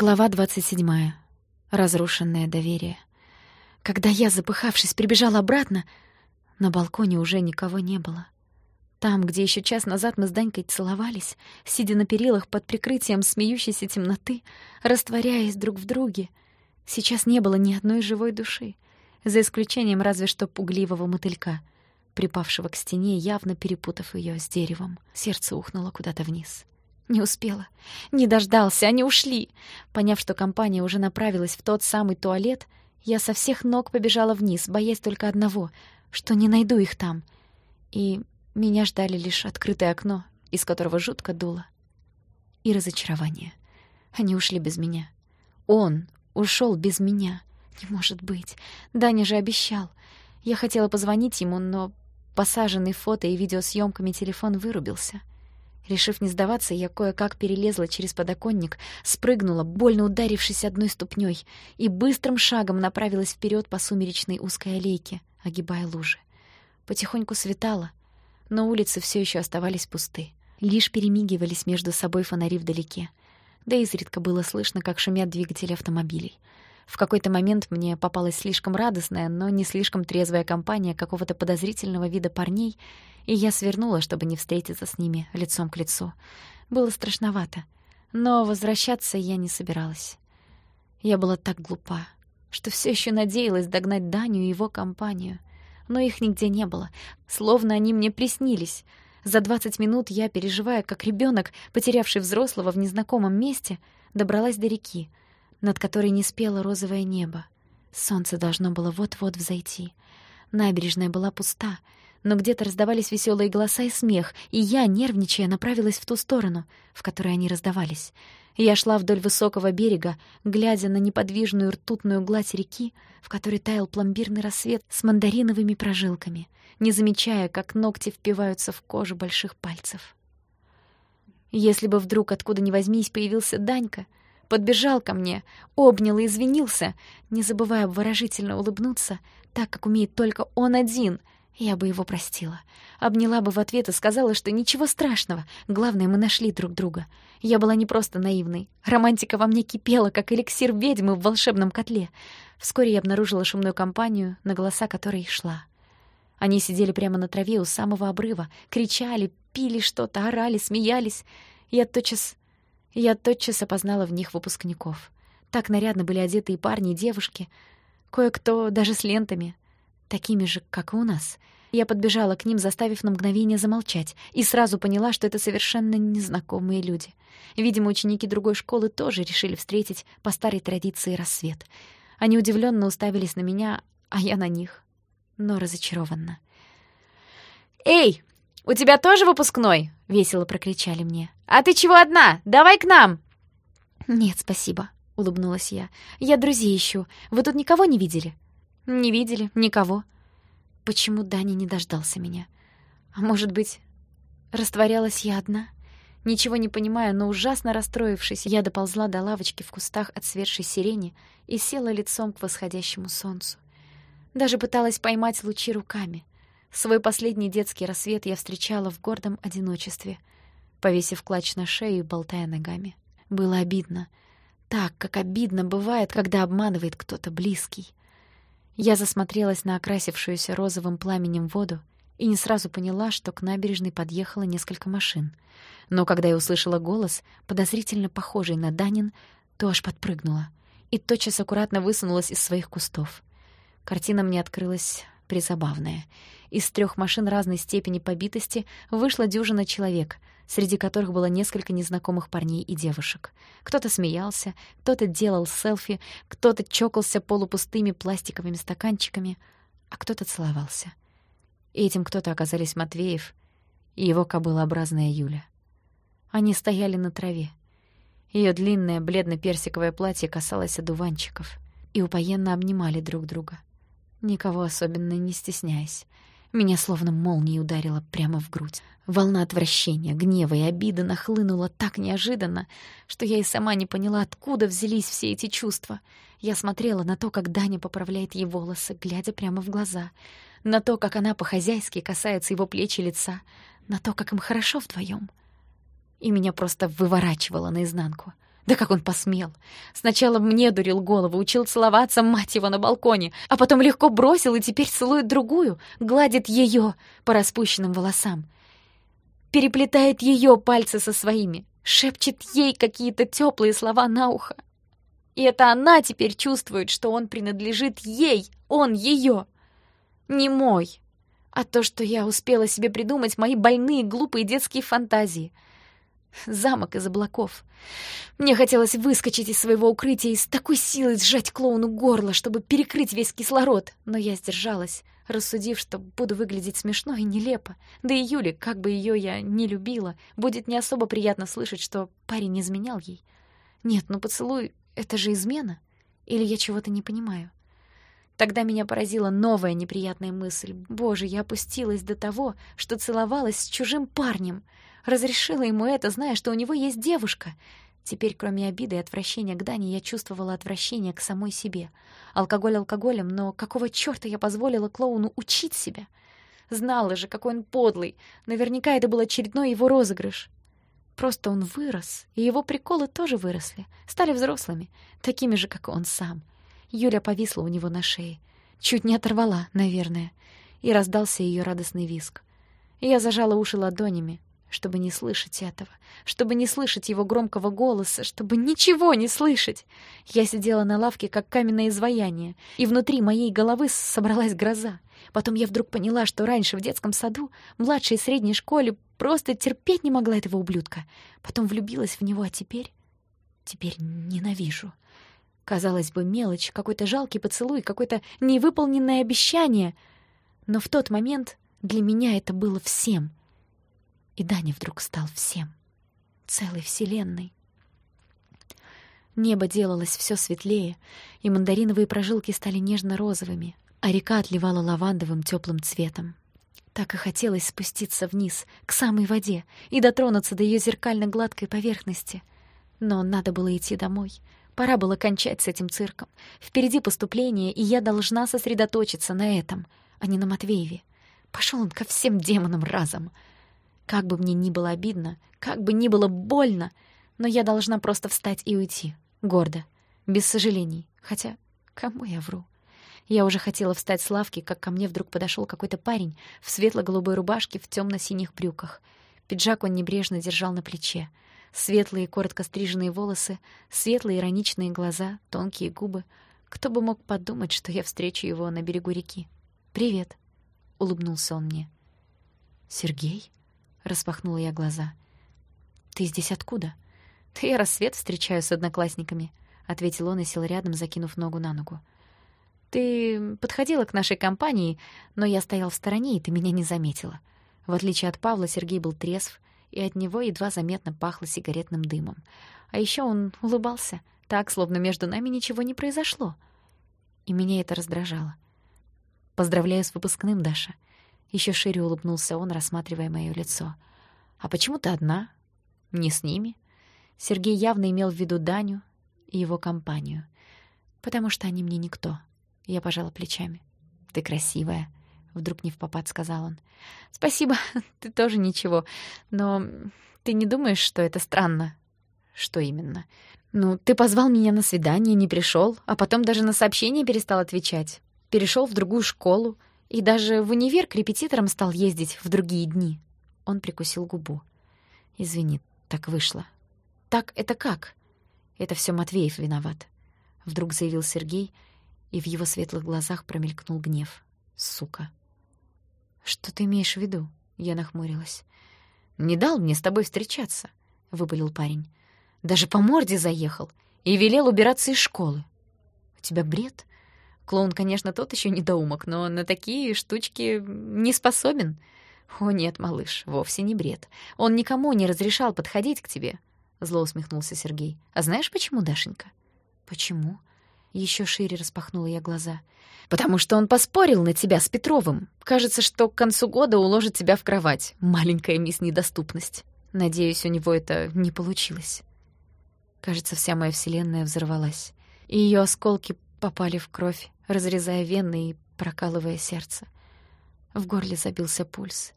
Глава 27. Разрушенное доверие. Когда я, запыхавшись, прибежала обратно, на балконе уже никого не было. Там, где еще час назад мы с Данькой целовались, сидя на перилах под прикрытием смеющейся темноты, растворяясь друг в друге, сейчас не было ни одной живой души, за исключением разве что пугливого мотылька, припавшего к стене, явно перепутав ее с деревом. Сердце ухнуло куда-то вниз. Не успела. Не дождался, они ушли. Поняв, что компания уже направилась в тот самый туалет, я со всех ног побежала вниз, боясь только одного, что не найду их там. И меня ждали лишь открытое окно, из которого жутко дуло. И разочарование. Они ушли без меня. Он ушел без меня. Не может быть. Даня же обещал. Я хотела позвонить ему, но посаженный фото и видеосъемками телефон вырубился. Решив не сдаваться, я кое-как перелезла через подоконник, спрыгнула, больно ударившись одной ступней, и быстрым шагом направилась вперед по сумеречной узкой аллейке, огибая лужи. Потихоньку светало, но улицы все еще оставались пусты. Лишь перемигивались между собой фонари вдалеке. Да изредка было слышно, как шумят двигатели автомобилей. В какой-то момент мне попалась слишком радостная, но не слишком трезвая компания какого-то подозрительного вида парней, и я свернула, чтобы не встретиться с ними лицом к лицу. Было страшновато, но возвращаться я не собиралась. Я была так глупа, что все еще надеялась догнать Даню и его компанию. Но их нигде не было, словно они мне приснились. За двадцать минут я, переживая как ребенок, потерявший взрослого в незнакомом месте, добралась до реки, над которой не спело розовое небо. Солнце должно было вот-вот взойти. Набережная была пуста, но где-то раздавались веселые голоса и смех, и я, нервничая, направилась в ту сторону, в которой они раздавались. Я шла вдоль высокого берега, глядя на неподвижную ртутную гладь реки, в которой таял пломбирный рассвет с мандариновыми прожилками, не замечая, как ногти впиваются в кожу больших пальцев. Если бы вдруг откуда ни возьмись появился Данька, подбежал ко мне, обнял и извинился, не забывая обворожительно улыбнуться, так, как умеет только он один — я бы его простила. Обняла бы в ответ и сказала, что ничего страшного. Главное, мы нашли друг друга. Я была не просто наивной. Романтика во мне кипела, как эликсир ведьмы в волшебном котле. Вскоре я обнаружила шумную компанию, на голоса которой шла. Они сидели прямо на траве у самого обрыва, кричали, пили что-то, орали, смеялись. Я тотчас... Я тотчас опознала в них выпускников. Так нарядно были одеты и парни, и девушки. Кое-кто даже с лентами — такими же, как и у нас. Я подбежала к ним, заставив на мгновение замолчать, и сразу поняла, что это совершенно незнакомые люди. Видимо, ученики другой школы тоже решили встретить по старой традиции рассвет. Они удивленно уставились на меня, а я на них, но разочарованно. «Эй, у тебя тоже выпускной?» — весело прокричали мне. «А ты чего одна? Давай к нам!» «Нет, спасибо», — улыбнулась я. «Я друзей ищу. Вы тут никого не видели?» Не видели никого. Почему Даня не дождался меня? А может быть, растворялась я одна? Ничего не понимая, но ужасно расстроившись, я доползла до лавочки в кустах отсветшей сирени и села лицом к восходящему солнцу. Даже пыталась поймать лучи руками. Свой последний детский рассвет я встречала в гордом одиночестве, повесив клатч на шею и болтая ногами. Было обидно. Так, как обидно бывает, когда обманывает кто-то близкий. Я засмотрелась на окрасившуюся розовым пламенем воду и не сразу поняла, что к набережной подъехало несколько машин. Но когда я услышала голос, подозрительно похожий на Данин, то аж подпрыгнула и тотчас аккуратно высунулась из своих кустов. Картина мне открылась призабавная. Из трех машин разной степени побитости вышла дюжина человек — среди которых было несколько незнакомых парней и девушек. Кто-то смеялся, кто-то делал селфи, кто-то чокался полупустыми пластиковыми стаканчиками, а кто-то целовался. И этим кто-то оказались Матвеев и его кобылообразная Юля. Они стояли на траве. Ее длинное бледно-персиковое платье касалось одуванчиков и упоенно обнимали друг друга, никого особенно не стесняясь. Меня словно молнией ударило прямо в грудь. Волна отвращения, гнева и обиды нахлынула так неожиданно, что я и сама не поняла, откуда взялись все эти чувства. Я смотрела на то, как Даня поправляет ей волосы, глядя прямо в глаза, на то, как она по-хозяйски касается его плеч и лица, на то, как им хорошо вдвоем. И меня просто выворачивало наизнанку. Да как он посмел? Сначала мне дурил голову, учил целоваться, мать его, на балконе, а потом легко бросил и теперь целует другую, гладит ее по распущенным волосам. Переплетает ее пальцы со своими, шепчет ей какие-то теплые слова на ухо. И это она теперь чувствует, что он принадлежит ей, он ее. Не мой, а то, что я успела себе придумать мои больные, глупые детские фантазии — Замок из облаков. Мне хотелось выскочить из своего укрытия и с такой силой сжать клоуну горло, чтобы перекрыть весь кислород, но я сдержалась, рассудив, что буду выглядеть смешно и нелепо. Да и Юле, как бы ее я не любила, будет не особо приятно слышать, что парень изменял ей. Нет, ну поцелуй — это же измена. Или я чего-то не понимаю? Тогда меня поразила новая неприятная мысль. Боже, я опустилась до того, что целовалась с чужим парнем — Разрешила ему это, зная, что у него есть девушка. Теперь, кроме обиды и отвращения к Дане, я чувствовала отвращение к самой себе. Алкоголь алкоголем, но какого чёрта я позволила клоуну учить себя? Знала же, какой он подлый. Наверняка это был очередной его розыгрыш. Просто он вырос, и его приколы тоже выросли, стали взрослыми, такими же, как он сам. Юля повисла у него на шее. Чуть не оторвала, наверное. И раздался ее радостный визг. Я зажала уши ладонями, чтобы не слышать этого, чтобы не слышать его громкого голоса, чтобы ничего не слышать. Я сидела на лавке, как каменное изваяние, и внутри моей головы собралась гроза. Потом я вдруг поняла, что раньше в детском саду, младшей и средней школе, просто терпеть не могла этого ублюдка. Потом влюбилась в него, а теперь... Теперь ненавижу. Казалось бы, мелочь, какой-то жалкий поцелуй, какое-то невыполненное обещание. Но в тот момент для меня это было всем — и Даня вдруг стал всем. Целой вселенной. Небо делалось все светлее, и мандариновые прожилки стали нежно-розовыми, а река отливала лавандовым теплым цветом. Так и хотелось спуститься вниз, к самой воде, и дотронуться до ее зеркально-гладкой поверхности. Но надо было идти домой. Пора было кончать с этим цирком. Впереди поступление, и я должна сосредоточиться на этом, а не на Матвееве. Пошел он ко всем демонам разом. Как бы мне ни было обидно, как бы ни было больно, но я должна просто встать и уйти, гордо, без сожалений. Хотя, кому я вру? Я уже хотела встать с лавки, как ко мне вдруг подошел какой-то парень в светло-голубой рубашке в темно-синих брюках. Пиджак он небрежно держал на плече. Светлые, коротко стриженные волосы, светлые, ироничные глаза, тонкие губы. Кто бы мог подумать, что я встречу его на берегу реки? «Привет», — улыбнулся он мне. «Сергей?» Распахнула я глаза. «Ты здесь откуда?» «Да я рассвет встречаю с одноклассниками», — ответил он и сел рядом, закинув ногу на ногу. «Ты подходила к нашей компании, но я стоял в стороне, и ты меня не заметила. В отличие от Павла, Сергей был трезв, и от него едва заметно пахло сигаретным дымом. А еще он улыбался, так, словно между нами ничего не произошло. И меня это раздражало. «Поздравляю с выпускным, Даша», еще шире улыбнулся он, рассматривая моё лицо. «А почему ты одна? Не с ними?» Сергей явно имел в виду Даню и его компанию. «Потому что они мне никто». Я пожала плечами. «Ты красивая», — вдруг не в попад сказал он. «Спасибо, ты тоже ничего. Но ты не думаешь, что это странно?» «Что именно?» «Ну, ты позвал меня на свидание, не пришел, а потом даже на сообщение перестал отвечать. Перешел в другую школу. И даже в универ к репетиторам стал ездить в другие дни. Он прикусил губу. «Извини, так вышло». «Так это как?» «Это все Матвеев виноват», — вдруг заявил Сергей, и в его светлых глазах промелькнул гнев. «Сука». «Что ты имеешь в виду?» — я нахмурилась. «Не дал мне с тобой встречаться», — выпалил парень. «Даже по морде заехал и велел убираться из школы». «У тебя бред?» Клоун, конечно, тот еще недоумок, но на такие штучки не способен. О нет, малыш, вовсе не бред. Он никому не разрешал подходить к тебе. Зло усмехнулся Сергей. А знаешь, почему, Дашенька? Почему? Еще шире распахнула я глаза. «Потому что он поспорил на тебя с Петровым. Кажется, что к концу года уложит тебя в кровать. Маленькая мисс Недоступность. Надеюсь, у него это не получилось». Кажется, вся моя вселенная взорвалась, и ее осколки попали в кровь, разрезая вены и прокалывая сердце. В горле забился пульс.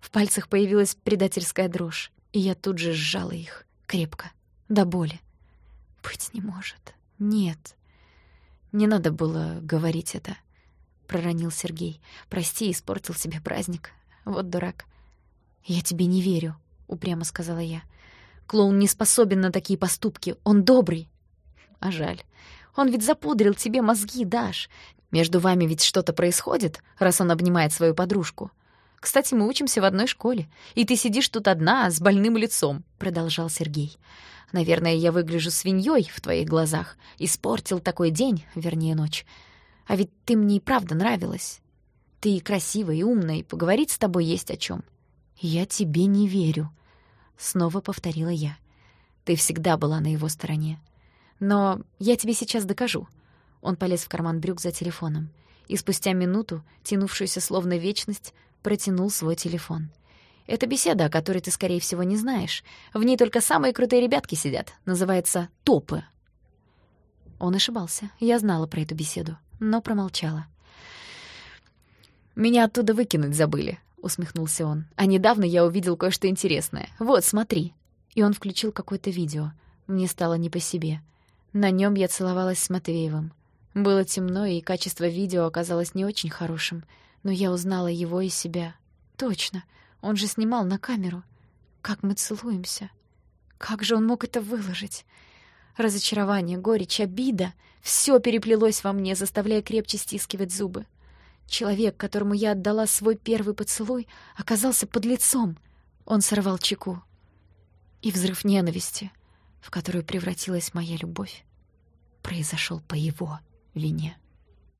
В пальцах появилась предательская дрожь, и я тут же сжала их, крепко, до боли. Быть не может. Нет. Не надо было говорить это, проронил Сергей. Прости, испортил себе праздник. Вот дурак. Я тебе не верю, упрямо сказала я. Клоун не способен на такие поступки. Он добрый. А жаль. Он ведь запудрил тебе мозги, Даш. Между вами ведь что-то происходит, раз он обнимает свою подружку. Кстати, мы учимся в одной школе, и ты сидишь тут одна с больным лицом, продолжал Сергей. Наверное, я выгляжу свиньей в твоих глазах. Испортил такой день, вернее, ночь. А ведь ты мне и правда нравилась. Ты и красивая, и умная, и поговорить с тобой есть о чем. Я тебе не верю, снова повторила я. Ты всегда была на его стороне. Но я тебе сейчас докажу. Он полез в карман брюк за телефоном и спустя минуту, тянувшуюся словно вечность, протянул свой телефон. Это беседа, о которой ты, скорее всего, не знаешь. В ней только самые крутые ребятки сидят. Называется «Топы». Он ошибался. Я знала про эту беседу, но промолчала. «Меня оттуда выкинуть забыли», — усмехнулся он. «А недавно я увидел кое-что интересное. Вот, смотри». И он включил какое-то видео. Мне стало не по себе. На нем я целовалась с Матвеевым. Было темно, и качество видео оказалось не очень хорошим, но я узнала его и себя. Точно, он же снимал на камеру. Как мы целуемся. Как же он мог это выложить? Разочарование, горечь, обида — все переплелось во мне, заставляя крепче стискивать зубы. Человек, которому я отдала свой первый поцелуй, оказался под лицом. Он сорвал чеку. И взрыв ненависти, в которую превратилась моя любовь, произошел по его вине.